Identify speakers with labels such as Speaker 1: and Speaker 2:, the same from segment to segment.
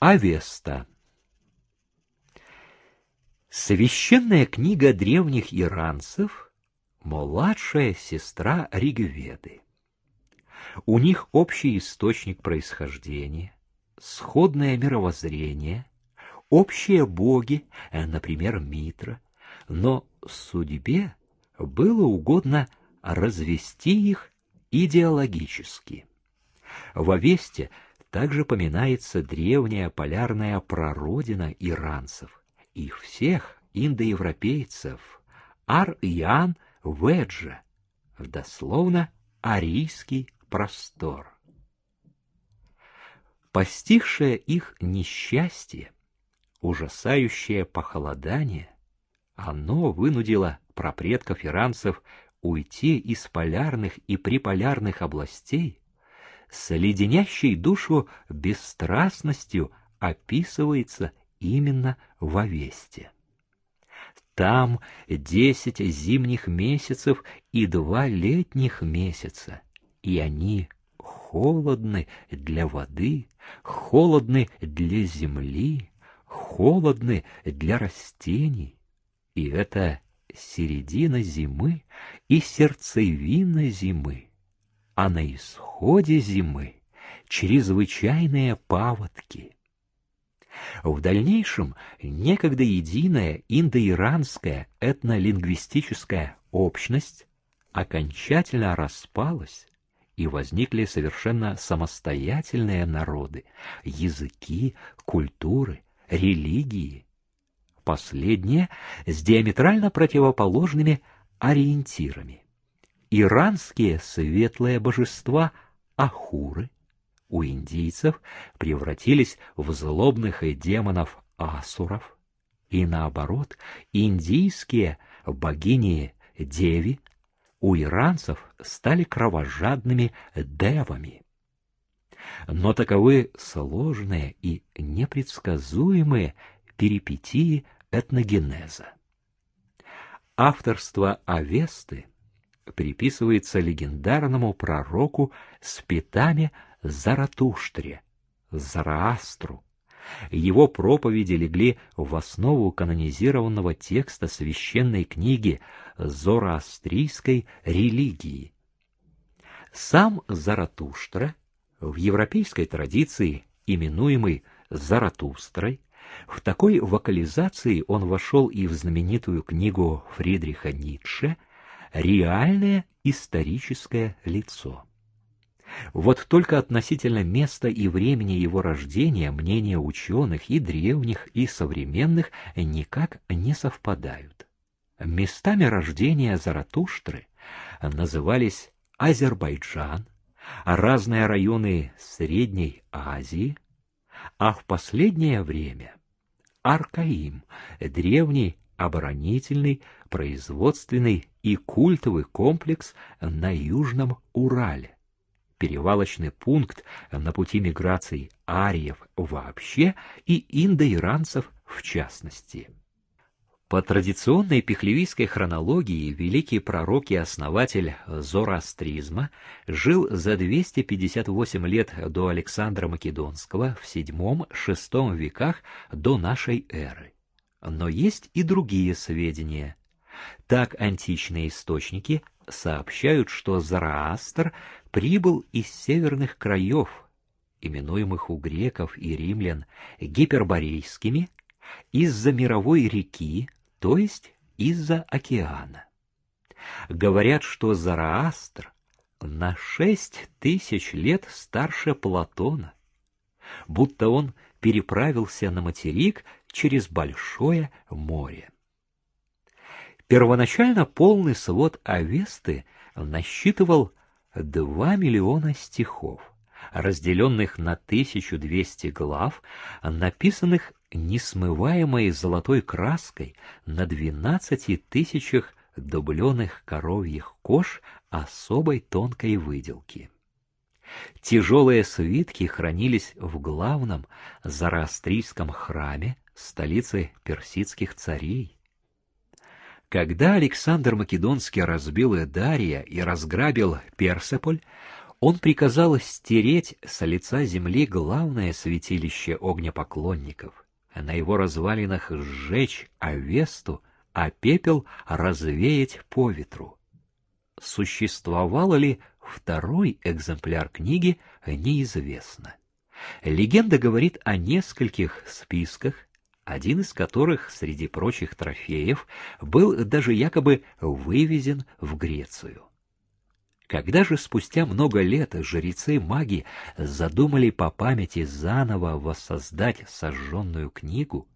Speaker 1: Авеста Священная книга древних иранцев — младшая сестра Ригведы. У них общий источник происхождения, сходное мировоззрение, общие боги, э, например, Митра, но судьбе было угодно развести их идеологически. В Авесте также поминается древняя полярная прародина иранцев, их всех индоевропейцев, Ар-Ян Веджа, дословно арийский простор. Постигшее их несчастье, ужасающее похолодание, оно вынудило прапредков иранцев уйти из полярных и приполярных областей с леденящей душу бесстрастностью описывается именно в Овесте. Там десять зимних месяцев и два летних месяца, и они холодны для воды, холодны для земли, холодны для растений. И это середина зимы и сердцевина зимы, а на исходе зимы чрезвычайные паводки. В дальнейшем некогда единая индоиранская этнолингвистическая общность окончательно распалась, и возникли совершенно самостоятельные народы, языки, культуры, религии. Последние с диаметрально противоположными ориентирами. Иранские светлые божества Ахуры у индийцев превратились в злобных демонов асуров, и наоборот, индийские богини Деви у иранцев стали кровожадными девами. Но таковы сложные и непредсказуемые перипетии этногенеза. Авторство Авесты приписывается легендарному пророку с питами Заратуштре, Зараастру. Его проповеди легли в основу канонизированного текста священной книги зороастрийской религии. Сам Заратуштра, в европейской традиции именуемый Заратустрой, в такой вокализации он вошел и в знаменитую книгу Фридриха Ницше «Реальное историческое лицо». Вот только относительно места и времени его рождения мнения ученых и древних, и современных никак не совпадают. Местами рождения Заратуштры назывались Азербайджан, разные районы Средней Азии, а в последнее время Аркаим, древний оборонительный, производственный и культовый комплекс на Южном Урале перевалочный пункт на пути миграции ариев вообще и индоиранцев в частности. По традиционной пехлевийской хронологии великий пророк и основатель зороастризма жил за 258 лет до Александра Македонского в VII-VI веках до нашей эры. Но есть и другие сведения. Так античные источники сообщают, что Зороастр прибыл из северных краев, именуемых у греков и римлян гиперборейскими, из-за мировой реки, то есть из-за океана. Говорят, что Зороастр на шесть тысяч лет старше Платона, будто он переправился на материк через большое море. Первоначально полный свод Авесты насчитывал 2 миллиона стихов, разделенных на 1200 глав, написанных несмываемой золотой краской на 12 тысячах дубленых коровьих кож особой тонкой выделки. Тяжелые свитки хранились в главном зороастрийском храме столицы персидских царей. Когда Александр Македонский разбил Эдария и разграбил Персеполь, Он приказал стереть с лица земли главное святилище огнепоклонников, на его развалинах сжечь Авесту, а пепел развеять по ветру. Существовал ли второй экземпляр книги, неизвестно. Легенда говорит о нескольких списках, один из которых, среди прочих трофеев, был даже якобы вывезен в Грецию. Когда же спустя много лет жрецы-маги задумали по памяти заново воссоздать сожженную книгу,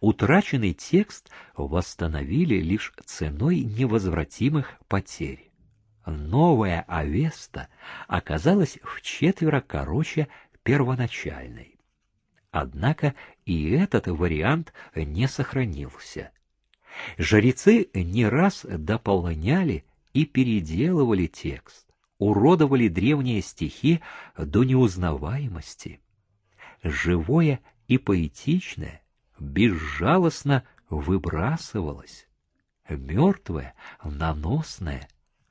Speaker 1: утраченный текст восстановили лишь ценой невозвратимых потерь. Новая Авеста оказалась в четверо короче первоначальной. Однако и этот вариант не сохранился. Жрецы не раз дополняли и переделывали текст, уродовали древние стихи до неузнаваемости. Живое и поэтичное безжалостно выбрасывалось, мертвое, наносное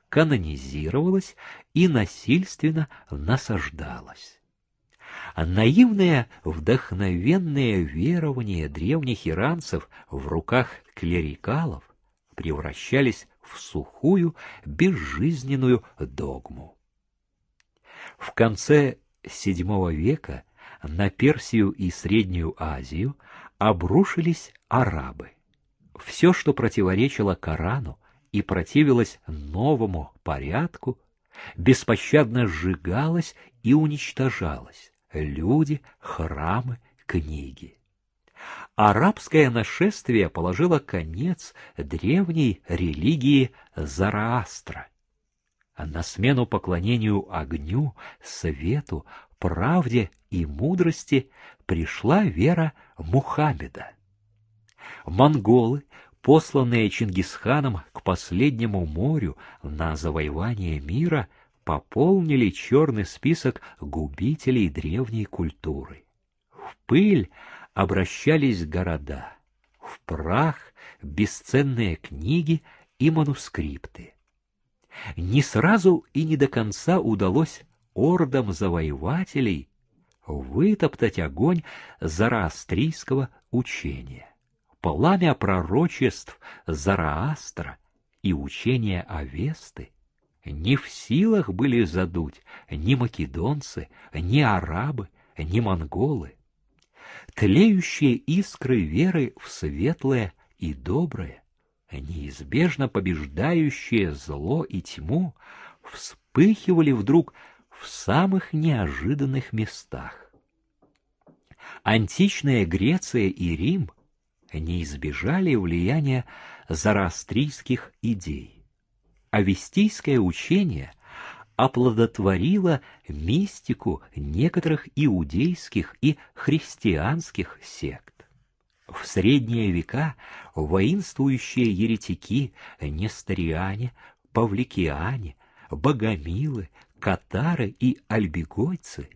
Speaker 1: канонизировалось и насильственно насаждалось. А наивное, вдохновенное верование древних иранцев в руках клерикалов превращались в сухую, безжизненную догму. В конце VII века на Персию и Среднюю Азию обрушились арабы. Все, что противоречило Корану и противилось новому порядку, беспощадно сжигалось и уничтожалось люди, храмы, книги. Арабское нашествие положило конец древней религии Зараастра. На смену поклонению огню, свету, правде и мудрости пришла вера Мухаммеда. Монголы, посланные Чингисханом к последнему морю на завоевание мира, пополнили черный список губителей древней культуры. В пыль обращались города, в прах бесценные книги и манускрипты. Не сразу и не до конца удалось ордам завоевателей вытоптать огонь зороастрийского учения. Пламя пророчеств Зараастра и учения Авесты не в силах были задуть ни македонцы, ни арабы, ни монголы. Тлеющие искры веры в светлое и доброе, неизбежно побеждающие зло и тьму, вспыхивали вдруг в самых неожиданных местах. Античная Греция и Рим не избежали влияния зороастрийских идей. Авестийское учение оплодотворило мистику некоторых иудейских и христианских сект. В средние века воинствующие еретики, несториане, павликиане, богомилы, катары и альбегойцы,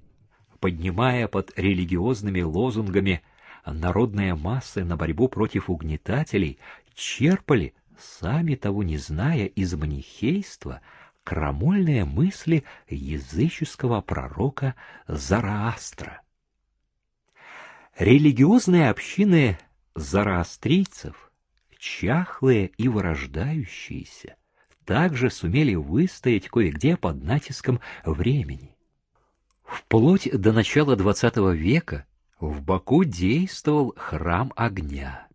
Speaker 1: поднимая под религиозными лозунгами народные массы на борьбу против угнетателей, черпали сами того не зная из манихейства, крамольные мысли языческого пророка Зараастра. Религиозные общины зараастрийцев, чахлые и вырождающиеся, также сумели выстоять кое-где под натиском времени. Вплоть до начала XX века в Баку действовал храм огня.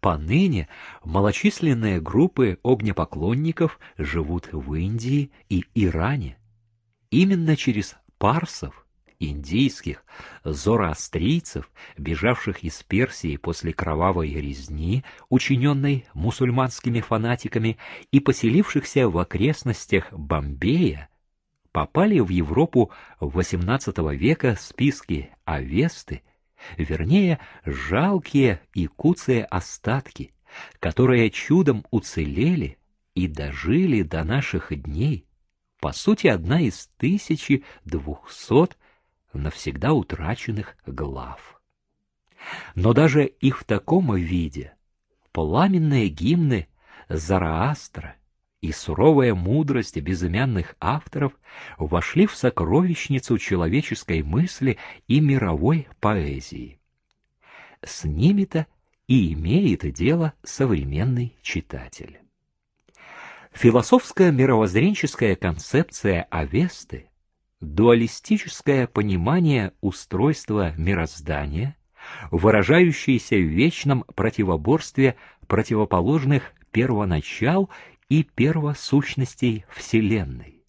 Speaker 1: Поныне малочисленные группы огнепоклонников живут в Индии и Иране. Именно через парсов, индийских, зороастрийцев, бежавших из Персии после кровавой резни, учиненной мусульманскими фанатиками, и поселившихся в окрестностях Бомбея, попали в Европу XVIII века списки Авесты вернее, жалкие и куцые остатки, которые чудом уцелели и дожили до наших дней, по сути, одна из тысячи двухсот навсегда утраченных глав. Но даже и в таком виде пламенные гимны Зараастра и суровая мудрость безымянных авторов вошли в сокровищницу человеческой мысли и мировой поэзии. С ними-то и имеет дело современный читатель. Философская мировоззренческая концепция Авесты, дуалистическое понимание устройства мироздания, выражающееся в вечном противоборстве противоположных первоначал и первосущностей Вселенной.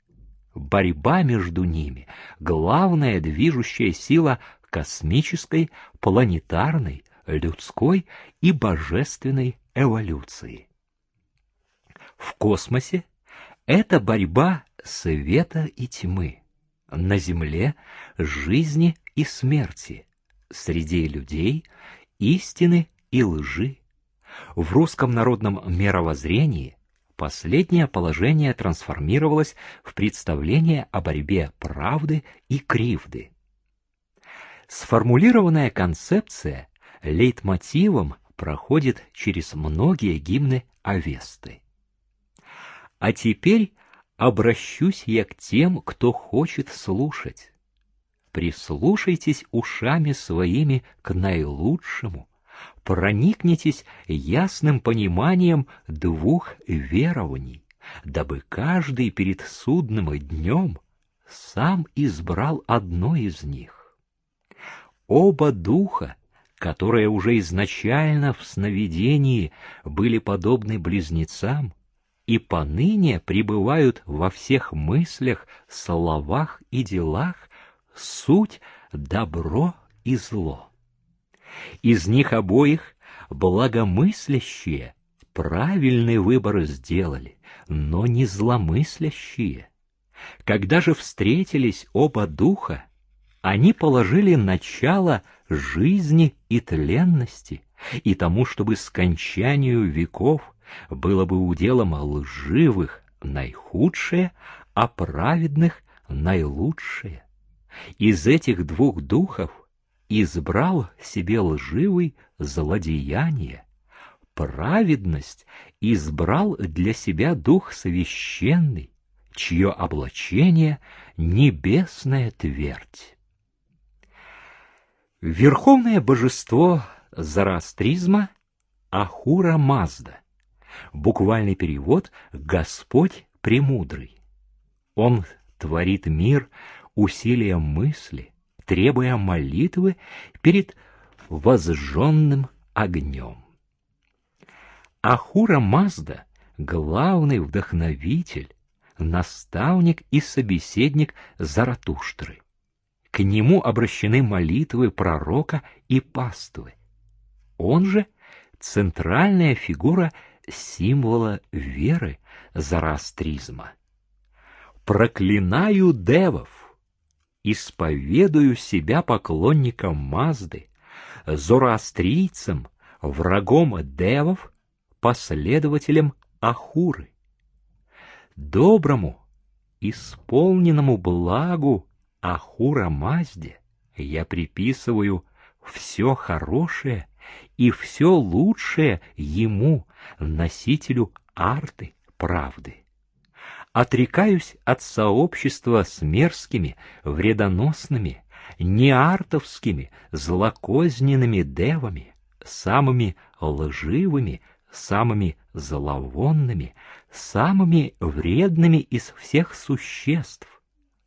Speaker 1: Борьба между ними — главная движущая сила космической, планетарной, людской и божественной эволюции. В космосе это борьба света и тьмы, на Земле — жизни и смерти, среди людей — истины и лжи. В русском народном мировоззрении последнее положение трансформировалось в представление о борьбе правды и кривды. Сформулированная концепция лейтмотивом проходит через многие гимны Авесты. А теперь обращусь я к тем, кто хочет слушать. Прислушайтесь ушами своими к наилучшему, проникнитесь ясным пониманием двух верований, дабы каждый перед судным днем сам избрал одно из них. Оба духа которые уже изначально в сновидении были подобны близнецам, и поныне пребывают во всех мыслях, словах и делах суть добро и зло. Из них обоих благомыслящие правильный выбор сделали, но не зломыслящие. Когда же встретились оба духа, они положили начало жизни и тленности, и тому, чтобы скончанию веков было бы уделом лживых наихудшее, а праведных наилучшее. Из этих двух духов избрал себе лживый злодеяние, праведность избрал для себя дух священный, чье облачение — небесная твердь. Верховное божество зороастризма — Ахура Мазда. Буквальный перевод — Господь Премудрый. Он творит мир усилием мысли, требуя молитвы перед возжженным огнем. Ахура Мазда — главный вдохновитель, наставник и собеседник Заратуштры. К нему обращены молитвы пророка и паствы. Он же центральная фигура символа веры зороастризма. Проклинаю девов, исповедую себя поклонником Мазды, зороастрийцем, врагом девов, последователем Ахуры. Доброму, исполненному благу Ахура Мазде я приписываю все хорошее и все лучшее ему, носителю арты правды. Отрекаюсь от сообщества с мерзкими, вредоносными, неартовскими, злокозненными девами, самыми лживыми, самыми зловонными, самыми вредными из всех существ,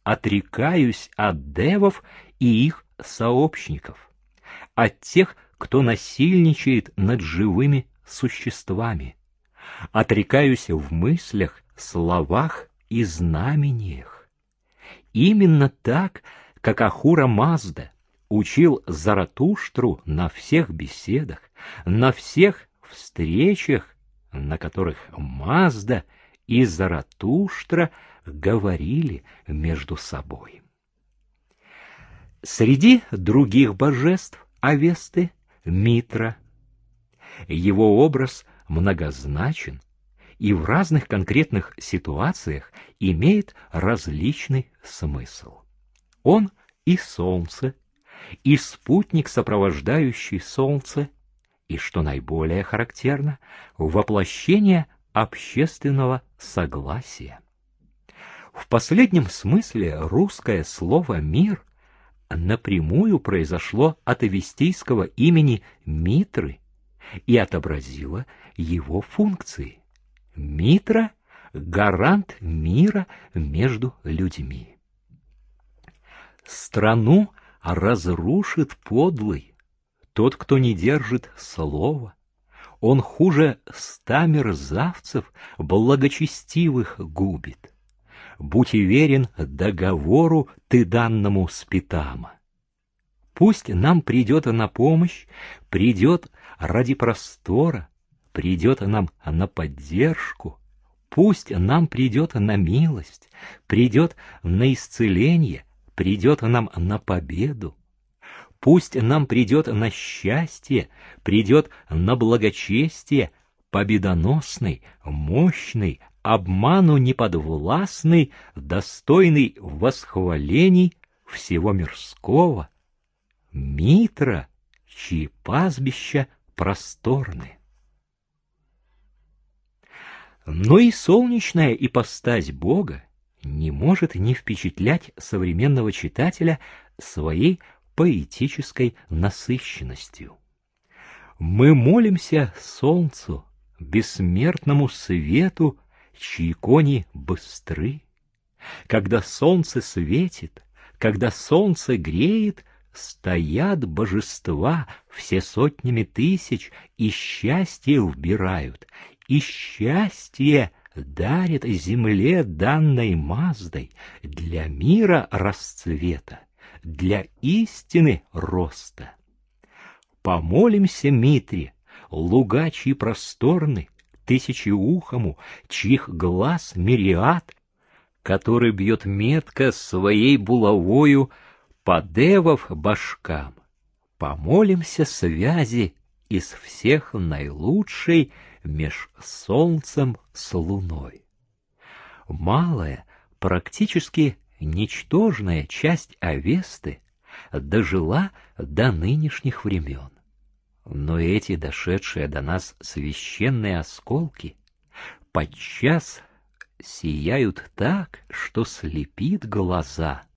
Speaker 1: отрекаюсь от девов и их сообщников, от тех, кто насильничает над живыми существами. Отрекаюсь в мыслях, словах и знамениях. Именно так, как Ахура Мазда учил Заратуштру на всех беседах, на всех встречах, на которых Мазда и Заратуштра — говорили между собой. Среди других божеств Авесты — Митра. Его образ многозначен и в разных конкретных ситуациях имеет различный смысл. Он и солнце, и спутник, сопровождающий солнце, и, что наиболее характерно, воплощение общественного согласия. В последнем смысле русское слово «мир» напрямую произошло от авестийского имени Митры и отобразило его функции. Митра — гарант мира между людьми. Страну разрушит подлый, тот, кто не держит слова. Он хуже ста мерзавцев благочестивых губит. Будь верен договору ты данному спитама. Пусть нам придет на помощь, придет ради простора, придет нам на поддержку, пусть нам придет на милость, придет на исцеление, придет нам на победу. Пусть нам придет на счастье, придет на благочестие, победоносный, мощный, обману неподвластный, достойный восхвалений всего мирского, Митра, чьи пастбища просторны. Но и солнечная ипостась Бога не может не впечатлять современного читателя своей поэтической насыщенностью. Мы молимся солнцу, бессмертному свету, чьи кони быстры. Когда солнце светит, когда солнце греет, Стоят божества все сотнями тысяч и счастье вбирают, и счастье дарит земле данной Маздой для мира расцвета, для истины роста. Помолимся Митре, лугачьи просторны, тысячеухому, чьих глаз мириад, который бьет метко своей булавою подевов башкам, помолимся связи из всех наилучшей меж солнцем с луной. Малая, практически ничтожная часть Авесты дожила до нынешних времен. Но эти дошедшие до нас священные осколки подчас сияют так, что слепит глаза —